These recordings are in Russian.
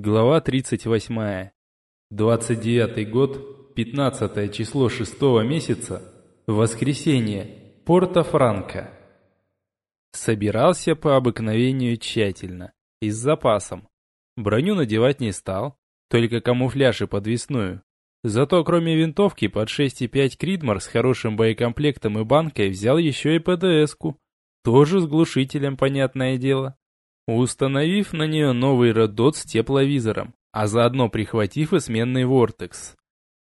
Глава 38. 29 год, 15 число 6 месяца, воскресенье, Порто-Франко. Собирался по обыкновению тщательно и с запасом. Броню надевать не стал, только камуфляж и подвесную. Зато кроме винтовки под 6,5 Кридмар с хорошим боекомплектом и банкой взял еще и ПДС-ку. Тоже с глушителем, понятное дело установив на нее новый Red с тепловизором, а заодно прихватив и сменный Вортекс.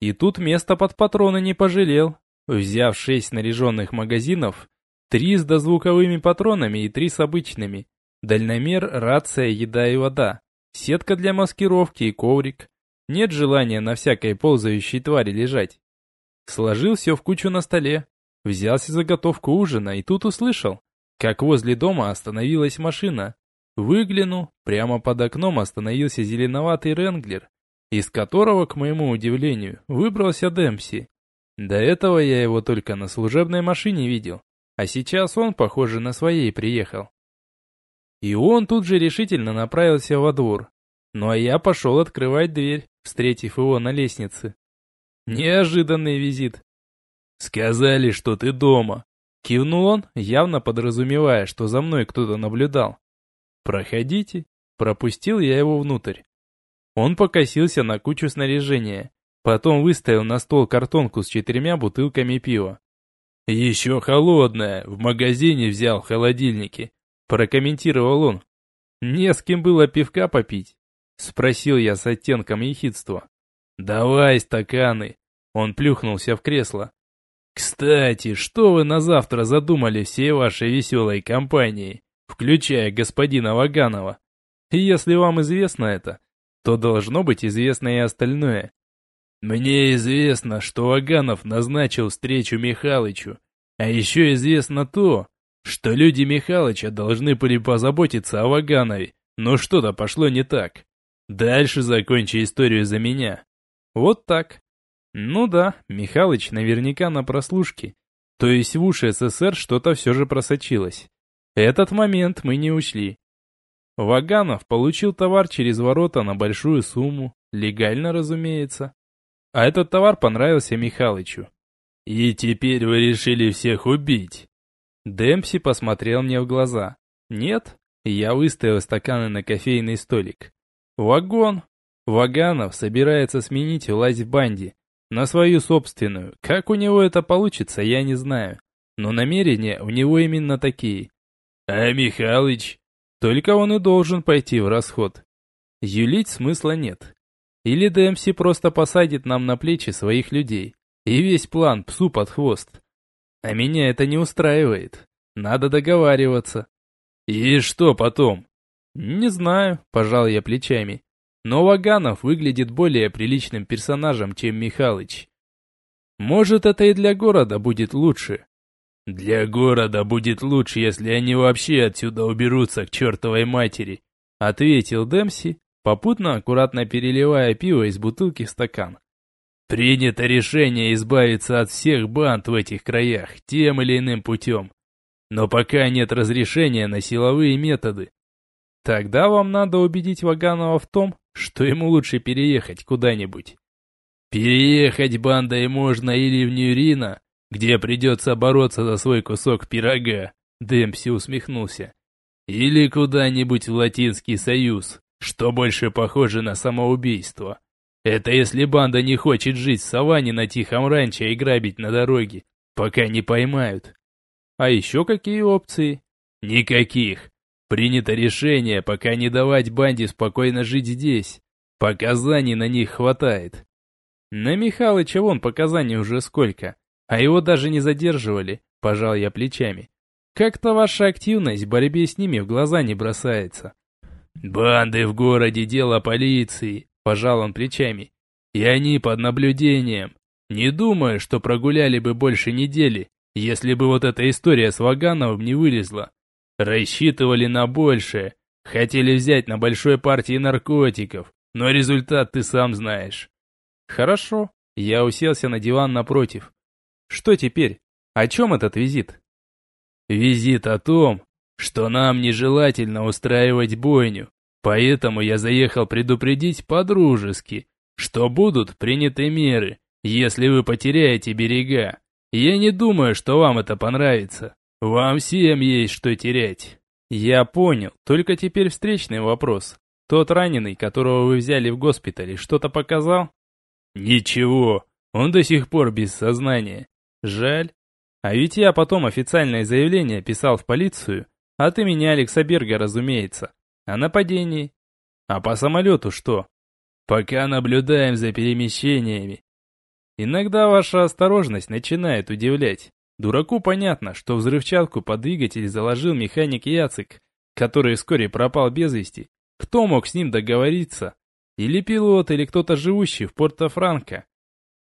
И тут место под патроны не пожалел, взяв шесть снаряженных магазинов, три с дозвуковыми патронами и три с обычными, дальномер, рация, еда и вода, сетка для маскировки и коврик. Нет желания на всякой ползающей твари лежать. Сложил все в кучу на столе, взялся заготовку ужина и тут услышал, как возле дома остановилась машина, Выгляну, прямо под окном остановился зеленоватый Ренглер, из которого, к моему удивлению, выбрался Демпси. До этого я его только на служебной машине видел, а сейчас он, похоже, на своей приехал. И он тут же решительно направился во двор. Ну а я пошел открывать дверь, встретив его на лестнице. Неожиданный визит. «Сказали, что ты дома», — кивнул он, явно подразумевая, что за мной кто-то наблюдал. «Проходите», пропустил я его внутрь. Он покосился на кучу снаряжения, потом выставил на стол картонку с четырьмя бутылками пива. «Еще холодное, в магазине взял в холодильнике», прокомментировал он. «Не с кем было пивка попить?» Спросил я с оттенком ехидства. «Давай стаканы!» Он плюхнулся в кресло. «Кстати, что вы на завтра задумали всей вашей веселой компанией? Включая господина Ваганова. И если вам известно это, то должно быть известно и остальное. Мне известно, что Ваганов назначил встречу Михалычу, а еще известно то, что люди Михалыча должны были позаботиться о Ваганове, но что-то пошло не так. Дальше закончи историю за меня. Вот так. Ну да, Михалыч наверняка на прослушке. То есть в уши СССР что-то все же просочилось. Этот момент мы не учли. Ваганов получил товар через ворота на большую сумму, легально, разумеется. А этот товар понравился Михалычу. «И теперь вы решили всех убить?» Демпси посмотрел мне в глаза. «Нет?» Я выставил стаканы на кофейный столик. «Вагон!» Ваганов собирается сменить власть в банде. На свою собственную. Как у него это получится, я не знаю. Но намерения у него именно такие. А Михалыч? Только он и должен пойти в расход. Юлить смысла нет. Или ДМС просто посадит нам на плечи своих людей. И весь план псу под хвост. А меня это не устраивает. Надо договариваться. И что потом? Не знаю, пожал я плечами. Но Ваганов выглядит более приличным персонажем, чем Михалыч. Может, это и для города будет лучше. «Для города будет лучше, если они вообще отсюда уберутся к чертовой матери», ответил Демси, попутно аккуратно переливая пиво из бутылки в стакан. «Принято решение избавиться от всех банд в этих краях тем или иным путем. Но пока нет разрешения на силовые методы. Тогда вам надо убедить Ваганова в том, что ему лучше переехать куда-нибудь. Переехать бандой можно или в Нюрина, где придется бороться за свой кусок пирога», Демпси усмехнулся. «Или куда-нибудь в Латинский Союз, что больше похоже на самоубийство. Это если банда не хочет жить в саванне на тихом ранчо и грабить на дороге, пока не поймают. А еще какие опции? Никаких. Принято решение пока не давать банде спокойно жить здесь. Показаний на них хватает. На Михалыча вон показаний уже сколько. А его даже не задерживали, пожал я плечами. Как-то ваша активность в борьбе с ними в глаза не бросается. Банды в городе дело полиции, пожал он плечами. И они под наблюдением. Не думаю, что прогуляли бы больше недели, если бы вот эта история с Вагановым не вылезла. Рассчитывали на большее, хотели взять на большой партии наркотиков, но результат ты сам знаешь. Хорошо, я уселся на диван напротив. Что теперь? О чем этот визит? Визит о том, что нам нежелательно устраивать бойню. Поэтому я заехал предупредить по-дружески, что будут приняты меры, если вы потеряете берега. Я не думаю, что вам это понравится. Вам всем есть что терять. Я понял, только теперь встречный вопрос. Тот раненый, которого вы взяли в госпитале, что-то показал? Ничего, он до сих пор без сознания. Жаль. А ведь я потом официальное заявление писал в полицию, от имени Алекса Берга, разумеется, о нападении. А по самолету что? Пока наблюдаем за перемещениями. Иногда ваша осторожность начинает удивлять. Дураку понятно, что взрывчатку под двигатель заложил механик Яцик, который вскоре пропал без вести. Кто мог с ним договориться? Или пилот, или кто-то живущий в Порто-Франко.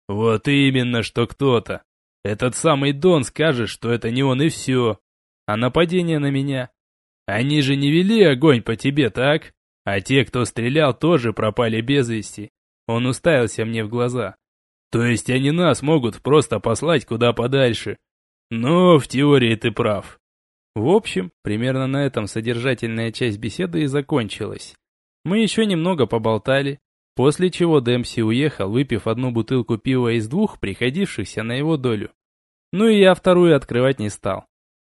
Вот именно, что кто-то. Этот самый Дон скажет, что это не он и все. А нападение на меня? Они же не вели огонь по тебе, так? А те, кто стрелял, тоже пропали без вести. Он уставился мне в глаза. То есть они нас могут просто послать куда подальше. Но в теории ты прав. В общем, примерно на этом содержательная часть беседы и закончилась. Мы еще немного поболтали, после чего Дэмси уехал, выпив одну бутылку пива из двух, приходившихся на его долю. Ну и я вторую открывать не стал.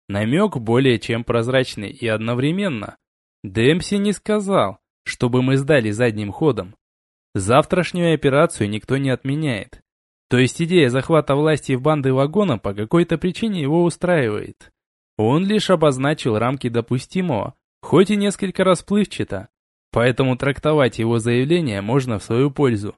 Намек более чем прозрачный и одновременно. Дэмси не сказал, чтобы мы сдали задним ходом. Завтрашнюю операцию никто не отменяет. То есть идея захвата власти в банды вагона по какой-то причине его устраивает. Он лишь обозначил рамки допустимого, хоть и несколько расплывчато, поэтому трактовать его заявление можно в свою пользу.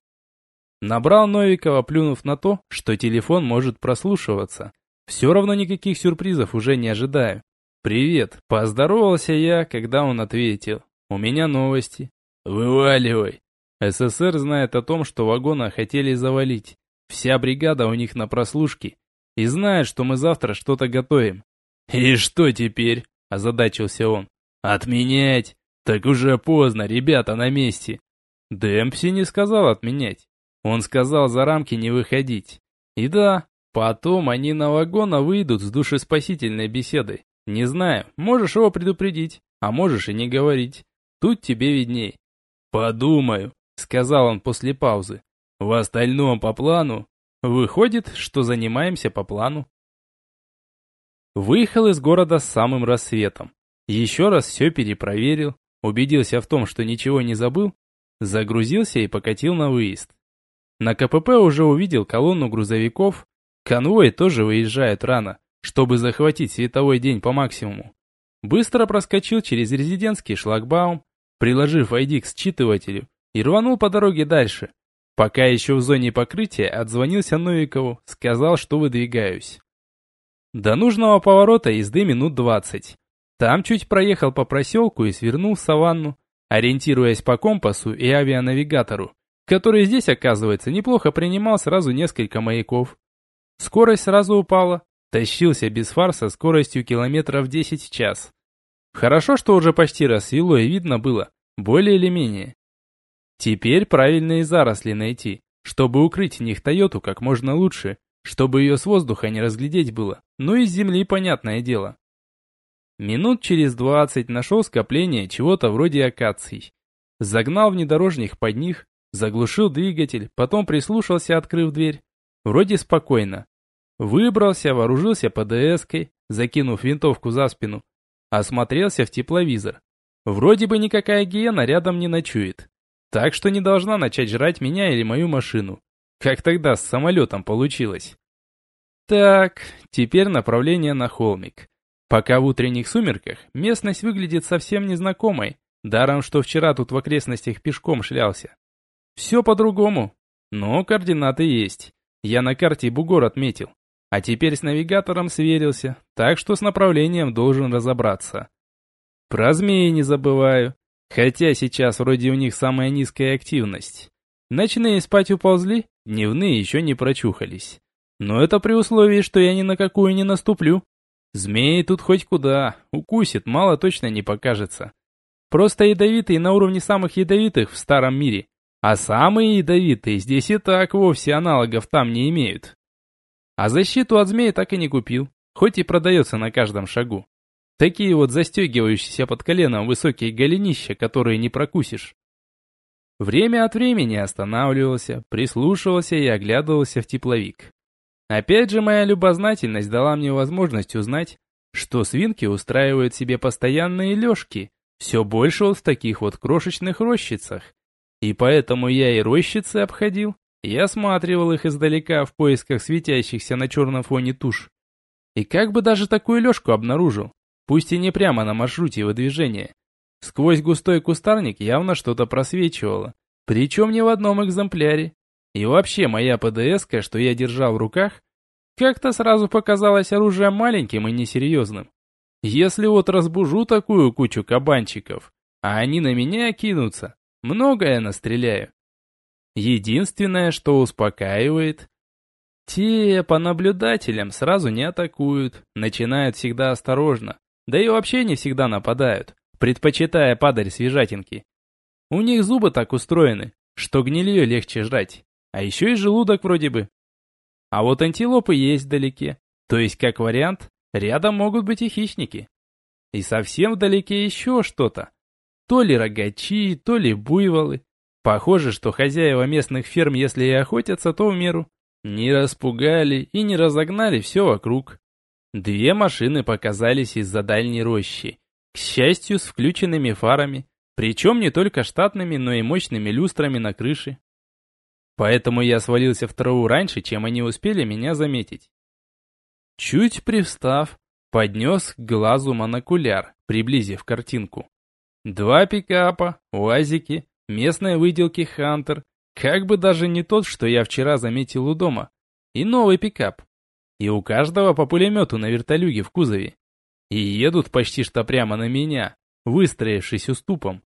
Набрал Новикова, плюнув на то, что телефон может прослушиваться. Все равно никаких сюрпризов уже не ожидаю. «Привет», – поздоровался я, когда он ответил. «У меня новости». «Вываливай». СССР знает о том, что вагона хотели завалить. Вся бригада у них на прослушке. И знает, что мы завтра что-то готовим. «И что теперь?» – озадачился он. «Отменять? Так уже поздно, ребята на месте». Демпси не сказал отменять. Он сказал за рамки не выходить. И да, потом они на вагона выйдут с душеспасительной беседой. Не знаю, можешь его предупредить, а можешь и не говорить. Тут тебе видней. «Подумаю», — сказал он после паузы. «В остальном по плану. Выходит, что занимаемся по плану». Выехал из города с самым рассветом. Еще раз все перепроверил, убедился в том, что ничего не забыл, загрузился и покатил на выезд. На КПП уже увидел колонну грузовиков, конвой тоже выезжает рано, чтобы захватить световой день по максимуму. Быстро проскочил через резидентский шлагбаум, приложив ID к считывателю, и рванул по дороге дальше. Пока еще в зоне покрытия отзвонился Новикову, сказал, что выдвигаюсь. До нужного поворота езды минут двадцать. Там чуть проехал по проселку и свернул в саванну, ориентируясь по компасу и авианавигатору, который здесь, оказывается, неплохо принимал сразу несколько маяков. Скорость сразу упала, тащился без фар со скоростью километров 10 в час. Хорошо, что уже почти рассвело и видно было, более или менее. Теперь правильные заросли найти, чтобы укрыть в них Тойоту как можно лучше, чтобы ее с воздуха не разглядеть было, ну и с земли, понятное дело. Минут через двадцать нашел скопление чего-то вроде акаций. Загнал внедорожник под них, заглушил двигатель, потом прислушался, открыв дверь. Вроде спокойно. Выбрался, вооружился ПДСкой, закинув винтовку за спину, Осмотрелся в тепловизор. Вроде бы никакая гиена рядом не ночует. Так что не должна начать жрать меня или мою машину. Как тогда с самолетом получилось. Так, теперь направление на холмик. Пока в утренних сумерках местность выглядит совсем незнакомой, даром что вчера тут в окрестностях пешком шлялся. Все по-другому, но координаты есть. Я на карте бугор отметил. А теперь с навигатором сверился, так что с направлением должен разобраться. Про змеи не забываю, хотя сейчас вроде у них самая низкая активность. Ночные спать уползли, дневные еще не прочухались. Но это при условии, что я ни на какую не наступлю. Змеи тут хоть куда, укусит, мало точно не покажется. Просто ядовитые на уровне самых ядовитых в старом мире. А самые ядовитые здесь и так вовсе аналогов там не имеют. А защиту от змеи так и не купил, хоть и продается на каждом шагу. Такие вот застегивающиеся под коленом высокие голенища, которые не прокусишь. Время от времени останавливался, прислушивался и оглядывался в тепловик. Опять же, моя любознательность дала мне возможность узнать, что свинки устраивают себе постоянные лёжки, все больше вот в таких вот крошечных рощицах. И поэтому я и рощицы обходил, и осматривал их издалека в поисках светящихся на черном фоне туш. И как бы даже такую лёжку обнаружил, пусть и не прямо на маршруте выдвижения. Сквозь густой кустарник явно что-то просвечивало, причем не в одном экземпляре. И вообще моя ПДСка, что я держал в руках, как-то сразу показалась оружием маленьким и несерьезным. Если вот разбужу такую кучу кабанчиков, а они на меня кинутся, многое настреляю. Единственное, что успокаивает, те по наблюдателям сразу не атакуют, начинают всегда осторожно, да и вообще не всегда нападают, предпочитая падаль свежатинки. У них зубы так устроены, что гнилье легче жрать, а еще и желудок вроде бы. А вот антилопы есть вдалеке, то есть как вариант, рядом могут быть и хищники. И совсем вдалеке еще что-то. То ли рогачи, то ли буйволы. Похоже, что хозяева местных ферм, если и охотятся, то в меру. Не распугали и не разогнали все вокруг. Две машины показались из-за дальней рощи. К счастью, с включенными фарами. Причем не только штатными, но и мощными люстрами на крыше. Поэтому я свалился в траву раньше, чем они успели меня заметить. Чуть привстав, поднес к глазу монокуляр, приблизив картинку. Два пикапа, уазики, местные выделки Хантер, как бы даже не тот, что я вчера заметил у дома, и новый пикап. И у каждого по пулемету на вертолюге в кузове. И едут почти что прямо на меня, выстроившись уступом.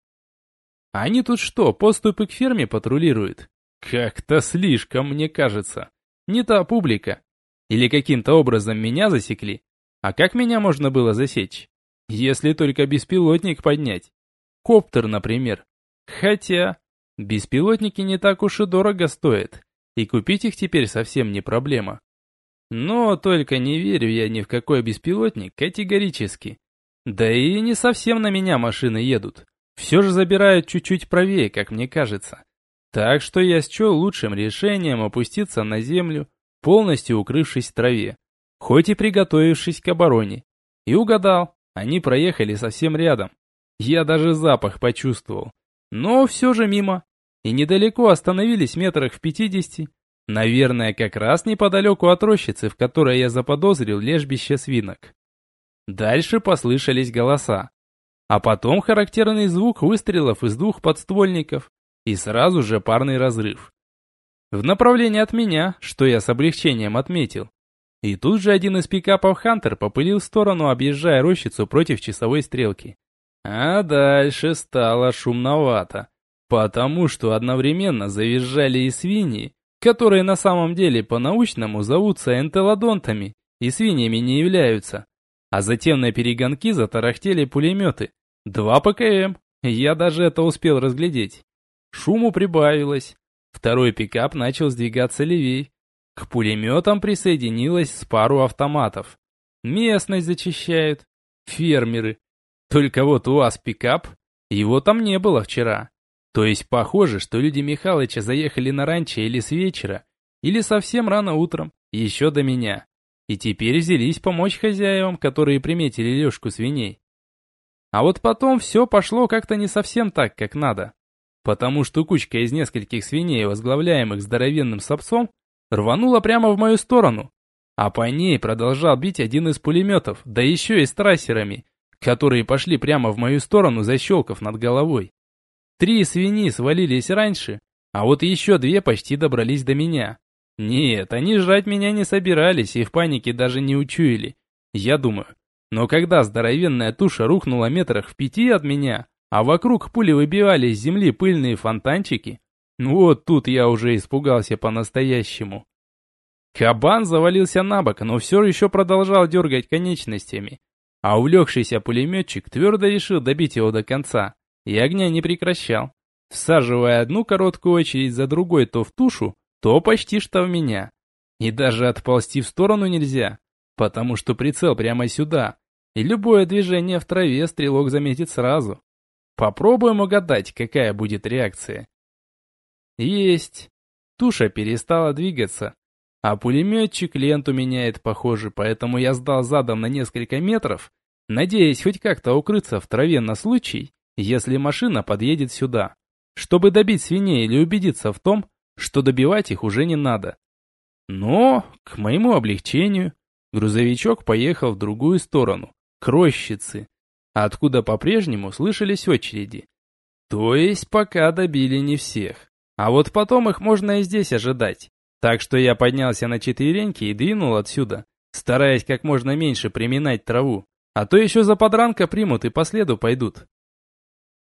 Они тут что, поступы к ферме патрулируют? Как-то слишком, мне кажется. Не та публика. Или каким-то образом меня засекли? А как меня можно было засечь? Если только беспилотник поднять. Коптер, например. Хотя, беспилотники не так уж и дорого стоят. И купить их теперь совсем не проблема. Но только не верю я ни в какой беспилотник категорически. Да и не совсем на меня машины едут. Все же забирают чуть-чуть правее, как мне кажется. Так что я счел лучшим решением опуститься на землю, полностью укрывшись в траве, хоть и приготовившись к обороне. И угадал, они проехали совсем рядом. Я даже запах почувствовал. Но все же мимо. И недалеко остановились метрах в пятидесяти, Наверное, как раз неподалеку от рощицы, в которой я заподозрил лежбище свинок. Дальше послышались голоса. А потом характерный звук выстрелов из двух подствольников и сразу же парный разрыв. В направлении от меня, что я с облегчением отметил. И тут же один из пикапов Хантер попылил в сторону, объезжая рощицу против часовой стрелки. А дальше стало шумновато, потому что одновременно завизжали и свиньи, которые на самом деле по-научному зовутся энтелодонтами и свиньями не являются. А затем на перегонки затарахтели пулеметы. Два ПКМ. Я даже это успел разглядеть. Шуму прибавилось. Второй пикап начал сдвигаться левей. К пулеметам присоединилось с пару автоматов. Местность зачищают. Фермеры. Только вот у вас пикап, его там не было вчера. То есть похоже, что люди Михалыча заехали на ранчо или с вечера, или совсем рано утром, еще до меня. И теперь взялись помочь хозяевам, которые приметили лёжку свиней. А вот потом все пошло как-то не совсем так, как надо. Потому что кучка из нескольких свиней, возглавляемых здоровенным сапцом, рванула прямо в мою сторону. А по ней продолжал бить один из пулеметов, да еще и с трассерами, которые пошли прямо в мою сторону, защелкав над головой. Три свиньи свалились раньше, а вот еще две почти добрались до меня. Нет, они жрать меня не собирались и в панике даже не учуяли. Я думаю. Но когда здоровенная туша рухнула метрах в пяти от меня, а вокруг пули выбивали из земли пыльные фонтанчики, вот тут я уже испугался по-настоящему. Кабан завалился на бок, но все еще продолжал дергать конечностями, а увлекшийся пулеметчик твердо решил добить его до конца и огня не прекращал, всаживая одну короткую очередь за другой то в тушу, то почти что в меня. И даже отползти в сторону нельзя, потому что прицел прямо сюда, и любое движение в траве стрелок заметит сразу. Попробуем угадать, какая будет реакция. Есть. Туша перестала двигаться, а пулеметчик ленту меняет, похоже, поэтому я сдал задом на несколько метров, надеясь хоть как-то укрыться в траве на случай, если машина подъедет сюда, чтобы добить свиней или убедиться в том, что добивать их уже не надо. Но, к моему облегчению, грузовичок поехал в другую сторону, к рощице, откуда по-прежнему слышались очереди. То есть пока добили не всех. А вот потом их можно и здесь ожидать. Так что я поднялся на четвереньки и двинул отсюда, стараясь как можно меньше приминать траву, а то еще за подранка примут и по следу пойдут.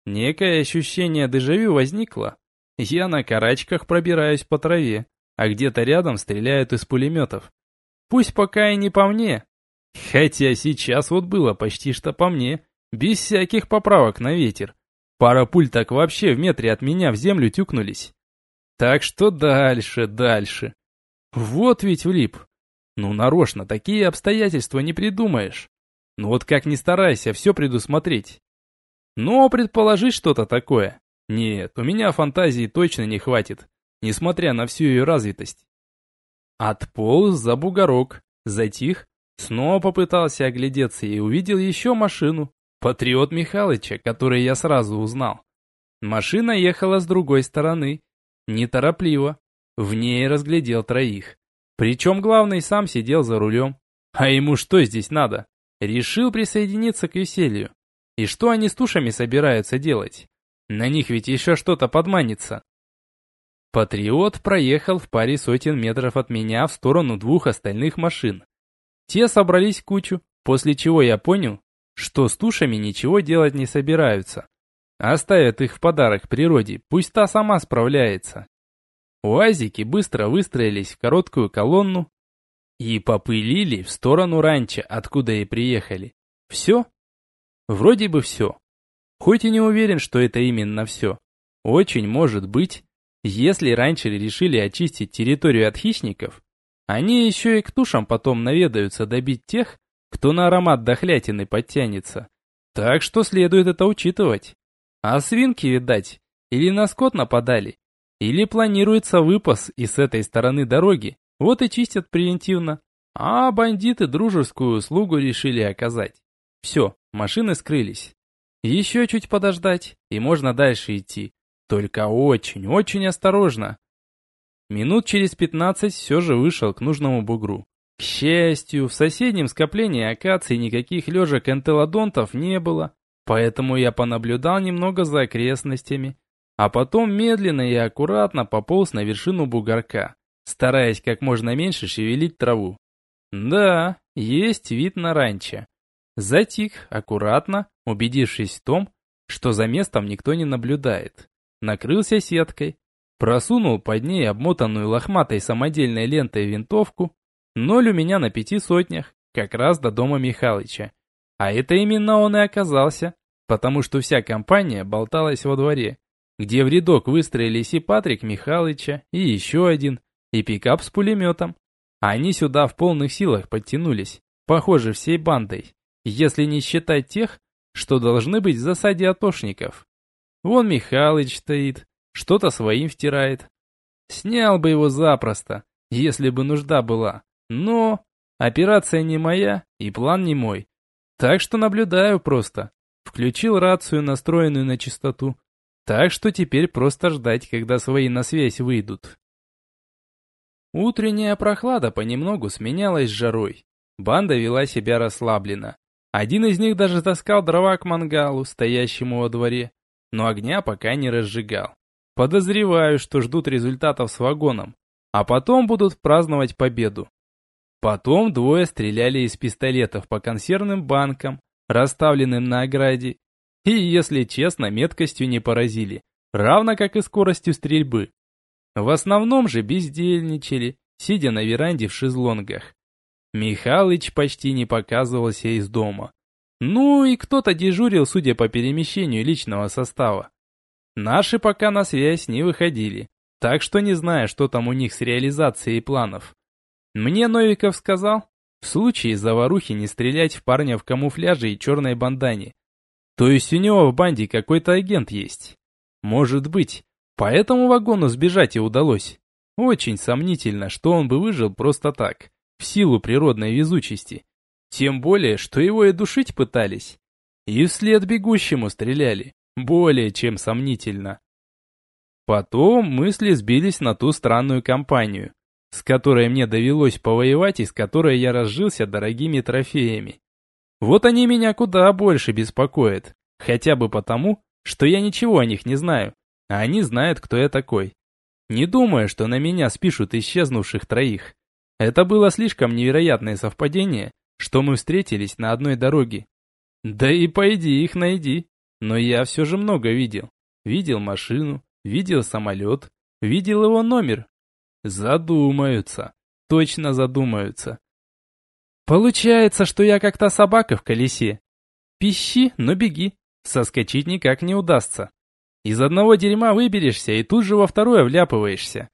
Некое ощущение дежавю возникло. Я на карачках пробираюсь по траве, а где-то рядом стреляют из пулеметов. Пусть пока и не по мне. Хотя сейчас вот было почти что по мне, без всяких поправок на ветер. Пара пуль так вообще в метре от меня в землю тюкнулись. Так что дальше, дальше. Вот ведь влип. Ну, нарочно, такие обстоятельства не придумаешь. Ну вот как ни старайся, все предусмотреть. Но предположить что-то такое. Нет, у меня фантазии точно не хватит, несмотря на всю ее развитость. Отполз за бугорок, затих, снова попытался оглядеться и увидел еще машину. Патриот Михалыча, который я сразу узнал. Машина ехала с другой стороны, неторопливо. В ней разглядел троих. Причем главный сам сидел за рулем. А ему что здесь надо? Решил присоединиться к веселью. И что они с тушами собираются делать? На них ведь еще что-то подманится. Патриот проехал в паре сотен метров от меня в сторону двух остальных машин. Те собрались в кучу, после чего я понял, что с тушами ничего делать не собираются. Оставят их в подарок природе, пусть та сама справляется. Уазики быстро выстроились в короткую колонну и попылили в сторону ранчо, откуда и приехали. Все? Вроде бы все. Хоть и не уверен, что это именно все. Очень может быть, если раньше решили очистить территорию от хищников, они еще и к тушам потом наведаются добить тех, кто на аромат дохлятины подтянется. Так что следует это учитывать. А свинки, видать, или на скот нападали, или планируется выпас и с этой стороны дороги, вот и чистят превентивно. А бандиты дружескую услугу решили оказать. Все, машины скрылись. Еще чуть подождать, и можно дальше идти. Только очень-очень осторожно. Минут через пятнадцать все же вышел к нужному бугру. К счастью, в соседнем скоплении акаций никаких лежек энтелодонтов не было, поэтому я понаблюдал немного за окрестностями, а потом медленно и аккуратно пополз на вершину бугорка, стараясь как можно меньше шевелить траву. Да, есть вид на ранчо. Затих, аккуратно, убедившись в том, что за местом никто не наблюдает. Накрылся сеткой, просунул под ней обмотанную лохматой самодельной лентой винтовку Ноль у меня на пяти сотнях, как раз до дома Михалыча. А это именно он и оказался, потому что вся компания болталась во дворе, где в рядок выстроились и Патрик Михалыча, и еще один, и пикап с пулеметом. Они сюда в полных силах подтянулись, похоже, всей бандой, если не считать тех, что должны быть в засаде атошников. Вон Михалыч стоит, что-то своим втирает. Снял бы его запросто, если бы нужда была. Но операция не моя и план не мой. Так что наблюдаю просто. Включил рацию, настроенную на частоту. Так что теперь просто ждать, когда свои на связь выйдут. Утренняя прохлада понемногу сменялась жарой. Банда вела себя расслабленно. Один из них даже таскал дрова к мангалу, стоящему во дворе, но огня пока не разжигал. Подозреваю, что ждут результатов с вагоном, а потом будут праздновать победу. Потом двое стреляли из пистолетов по консервным банкам, расставленным на ограде, и, если честно, меткостью не поразили, равно как и скоростью стрельбы. В основном же бездельничали, сидя на веранде в шезлонгах. Михалыч почти не показывался из дома. Ну и кто-то дежурил, судя по перемещению личного состава. Наши пока на связь не выходили, так что не знаю, что там у них с реализацией планов. Мне Новиков сказал, В случае заварухи не стрелять в парня в камуфляже и черной бандане. То есть у него в банде какой-то агент есть. Может быть, поэтому вагону сбежать и удалось. Очень сомнительно, что он бы выжил просто так, в силу природной везучести. Тем более, что его и душить пытались. И вслед бегущему стреляли. Более чем сомнительно. Потом мысли сбились на ту странную компанию, с которой мне довелось повоевать и с которой я разжился дорогими трофеями. Вот они меня куда больше беспокоят, хотя бы потому, что я ничего о них не знаю, а они знают, кто я такой. Не думаю, что на меня спишут исчезнувших троих. Это было слишком невероятное совпадение, что мы встретились на одной дороге. Да и пойди их найди. Но я все же много видел. Видел машину, видел самолет, видел его номер. Задумаются. Точно задумаются. Получается, что я как то собака в колесе. Пищи, но беги. Соскочить никак не удастся. Из одного дерьма выберешься и тут же во второе вляпываешься.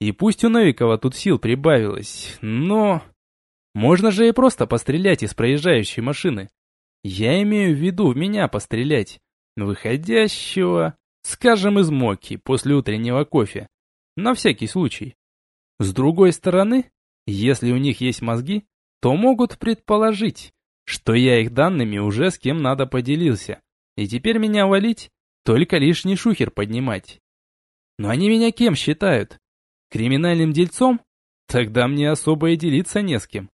И пусть у Новикова тут сил прибавилось, но... Можно же и просто пострелять из проезжающей машины. Я имею в виду в меня пострелять. Выходящего, скажем, из моки после утреннего кофе. На всякий случай. С другой стороны, если у них есть мозги, то могут предположить, что я их данными уже с кем надо поделился. И теперь меня валить, только лишний шухер поднимать. Но они меня кем считают? Криминальным дельцом? Тогда мне особо и делиться не с кем.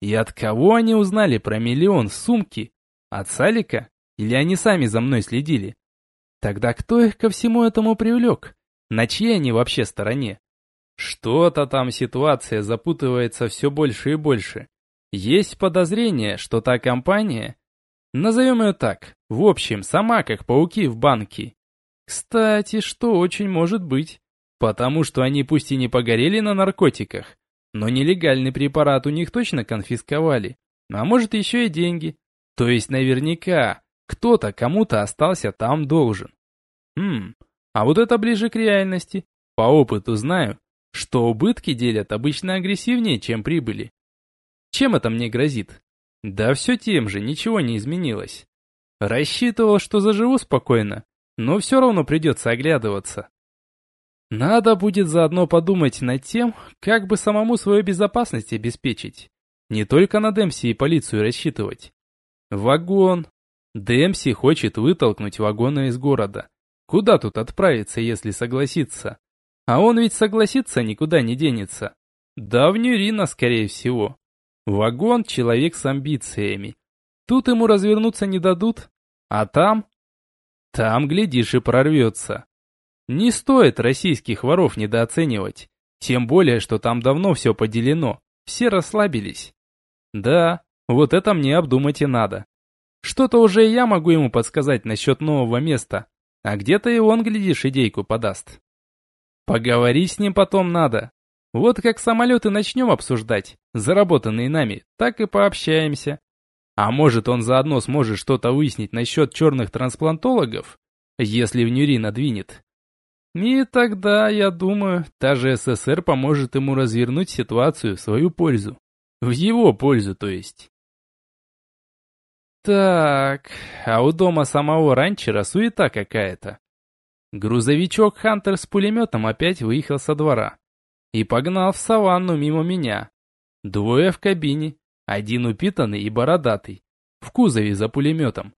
И от кого они узнали про миллион в сумке? От Салика? Или они сами за мной следили? Тогда кто их ко всему этому привлек? На чьей они вообще стороне? Что-то там ситуация запутывается все больше и больше. Есть подозрение, что та компания, назовем ее так, в общем, сама как пауки в банке. Кстати, что очень может быть, потому что они пусть и не погорели на наркотиках, но нелегальный препарат у них точно конфисковали. А может еще и деньги. То есть наверняка кто-то кому-то остался там должен. Хм, а вот это ближе к реальности. По опыту знаю, что убытки делят обычно агрессивнее, чем прибыли. Чем это мне грозит? Да все тем же, ничего не изменилось. Рассчитывал, что заживу спокойно, но все равно придется оглядываться. Надо будет заодно подумать над тем, как бы самому свою безопасность обеспечить. Не только на Демси и полицию рассчитывать. Вагон. Демси хочет вытолкнуть вагона из города. Куда тут отправиться, если согласиться? А он ведь согласится никуда не денется. Да в скорее всего. Вагон – человек с амбициями. Тут ему развернуться не дадут. А там? Там, глядишь, и прорвется. Не стоит российских воров недооценивать. Тем более, что там давно все поделено. Все расслабились. Да, вот это мне обдумать и надо. Что-то уже я могу ему подсказать насчет нового места. А где-то и он, глядишь, идейку подаст. Поговорить с ним потом надо. Вот как самолеты начнем обсуждать, заработанные нами, так и пообщаемся. А может он заодно сможет что-то выяснить насчет черных трансплантологов, если в Нюри надвинет. И тогда, я думаю, та же СССР поможет ему развернуть ситуацию в свою пользу. В его пользу, то есть. Так, а у дома самого ранчера суета какая-то. Грузовичок Хантер с пулеметом опять выехал со двора. И погнал в саванну мимо меня. Двое в кабине, один упитанный и бородатый. В кузове за пулеметом.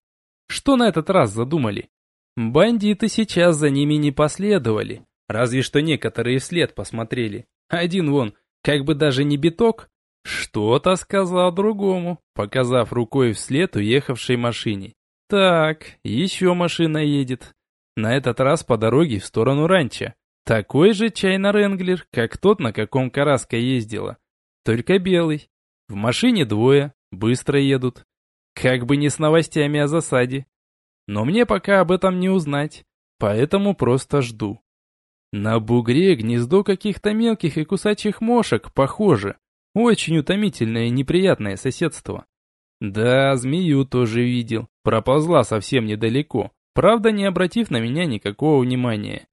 Что на этот раз задумали? Бандиты сейчас за ними не последовали, разве что некоторые вслед посмотрели. Один вон, как бы даже не биток, что-то сказал другому, показав рукой вслед уехавшей машине. Так, еще машина едет. На этот раз по дороге в сторону ранчо. Такой же чайно Ренглер, как тот, на каком Караска ездила. Только белый. В машине двое, быстро едут. Как бы не с новостями о засаде. Но мне пока об этом не узнать, поэтому просто жду. На бугре гнездо каких-то мелких и кусачих мошек, похоже. Очень утомительное и неприятное соседство. Да, змею тоже видел, проползла совсем недалеко, правда не обратив на меня никакого внимания.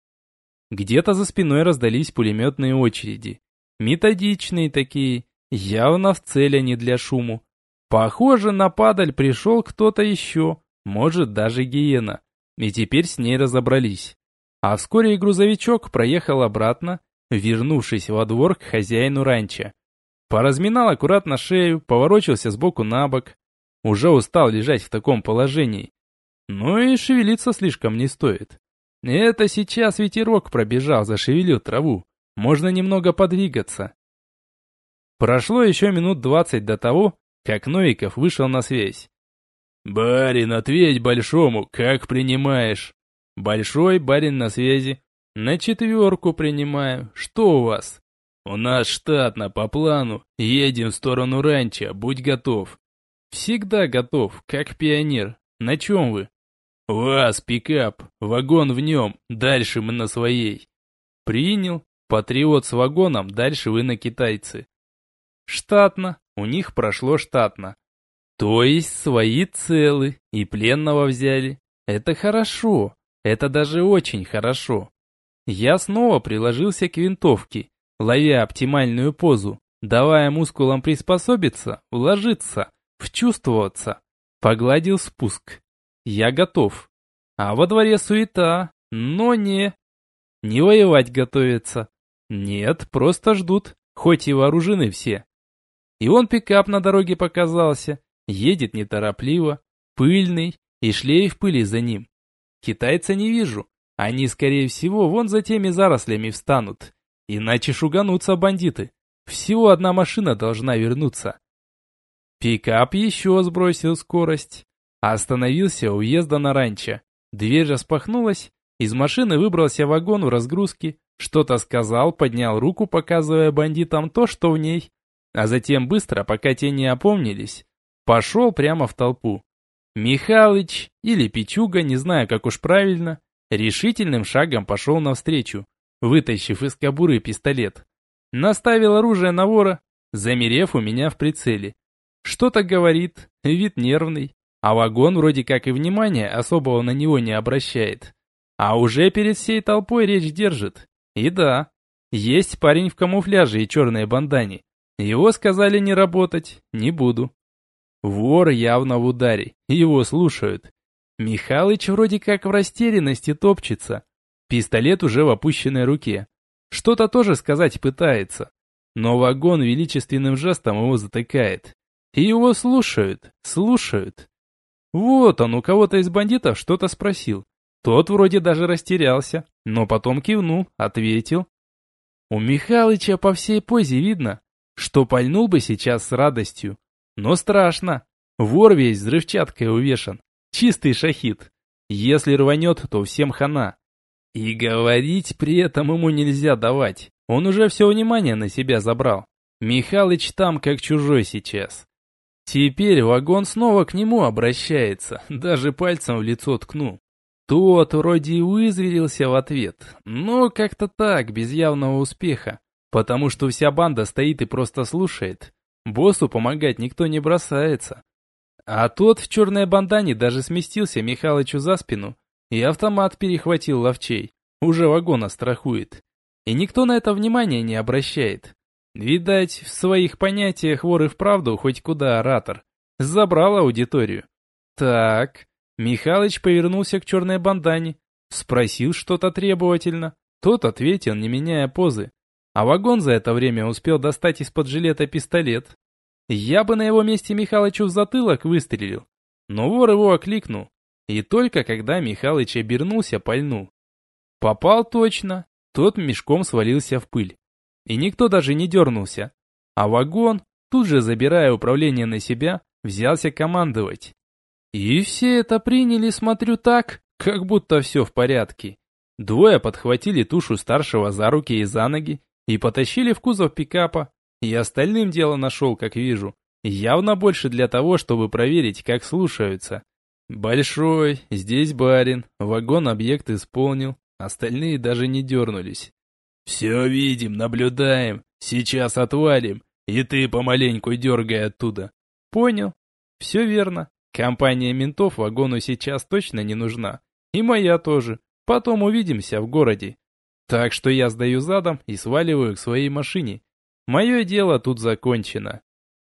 Где-то за спиной раздались пулеметные очереди. Методичные такие, Явно в цель, а не для шуму. Похоже, на падаль пришел кто-то еще, может даже гиена. И теперь с ней разобрались. А вскоре и грузовичок проехал обратно, вернувшись во двор к хозяину ранчо. Поразминал аккуратно шею, поворочился сбоку на бок. Уже устал лежать в таком положении. Но и шевелиться слишком не стоит. Это сейчас ветерок пробежал, зашевелил траву. Можно немного подвигаться. Прошло еще минут двадцать до того, как Новиков вышел на связь. «Барин, ответь большому, как принимаешь?» «Большой барин на связи. На четверку принимаю. Что у вас?» «У нас штатно, по плану. Едем в сторону ранчо, будь готов». «Всегда готов, как пионер. На чем вы?» «УАЗ, пикап, вагон в нем, дальше мы на своей». «Принял. Патриот с вагоном, дальше вы на китайцы». «Штатно. У них прошло штатно. То есть свои целы и пленного взяли. Это хорошо. Это даже очень хорошо. Я снова приложился к винтовке, ловя оптимальную позу, давая мускулам приспособиться, вложиться, вчувствоваться. Погладил спуск. Я готов. А во дворе суета, но не... Не воевать готовятся. Нет, просто ждут, хоть и вооружены все. И он пикап на дороге показался, Едет неторопливо, пыльный, и шлейф пыли за ним. Китайца не вижу. Они, скорее всего, вон за теми зарослями встанут. Иначе шуганутся бандиты. Всего одна машина должна вернуться. Пикап еще сбросил скорость. А остановился у уезда на ранчо. Дверь распахнулась. Из машины выбрался вагон в разгрузке. Что-то сказал, поднял руку, показывая бандитам то, что в ней. А затем быстро, пока те не опомнились, Пошел прямо в толпу. Михалыч, или Пичуга, не знаю, как уж правильно, решительным шагом пошел навстречу, вытащив из кобуры пистолет. Наставил оружие на вора, замерев у меня в прицеле. Что-то говорит, вид нервный, а вагон вроде как и внимания особого на него не обращает. А уже перед всей толпой речь держит. И да, есть парень в камуфляже и черной бандане. Его сказали не работать, не буду. Вор явно в ударе, его слушают. Михалыч вроде как в растерянности топчется. Пистолет уже в опущенной руке. Что-то тоже сказать пытается. Но вагон величественным жестом его затыкает. И его слушают, слушают. Вот он у кого-то из бандитов что-то спросил. Тот вроде даже растерялся, но потом кивнул, ответил. У Михалыча по всей позе видно, что пальнул бы сейчас с радостью, но страшно. Вор весь взрывчаткой увешан. Чистый шахид. Если рванет, то всем хана. И говорить при этом ему нельзя давать. Он уже все внимание на себя забрал. Михалыч там как чужой сейчас. Теперь вагон снова к нему обращается, даже пальцем в лицо ткну. Тот вроде и вызверился в ответ, но как-то так, без явного успеха, потому что вся банда стоит и просто слушает. Боссу помогать никто не бросается. А тот в черной бандане даже сместился Михалычу за спину, и автомат перехватил ловчей. Уже вагона страхует. И никто на это внимания не обращает. Видать, в своих понятиях вор и вправду хоть куда оратор. Забрал аудиторию. Так, Михалыч повернулся к черной бандане, спросил что-то требовательно. Тот ответил, не меняя позы. А вагон за это время успел достать из-под жилета пистолет. Я бы на его месте Михалычу в затылок выстрелил. Но вор его окликнул. И только когда Михалыч обернулся, пальнул. Попал точно. Тот мешком свалился в пыль. И никто даже не дернулся. А вагон, тут же забирая управление на себя, взялся командовать. И все это приняли, смотрю так, как будто все в порядке. Двое подхватили тушу старшего за руки и за ноги и потащили в кузов пикапа. И остальным дело нашел, как вижу. Явно больше для того, чтобы проверить, как слушаются. Большой, здесь барин, вагон объект исполнил, остальные даже не дернулись. «Все видим, наблюдаем, сейчас отвалим, и ты помаленьку дергай оттуда». «Понял. Все верно. Компания ментов вагону сейчас точно не нужна. И моя тоже. Потом увидимся в городе. Так что я сдаю задом и сваливаю к своей машине. Мое дело тут закончено.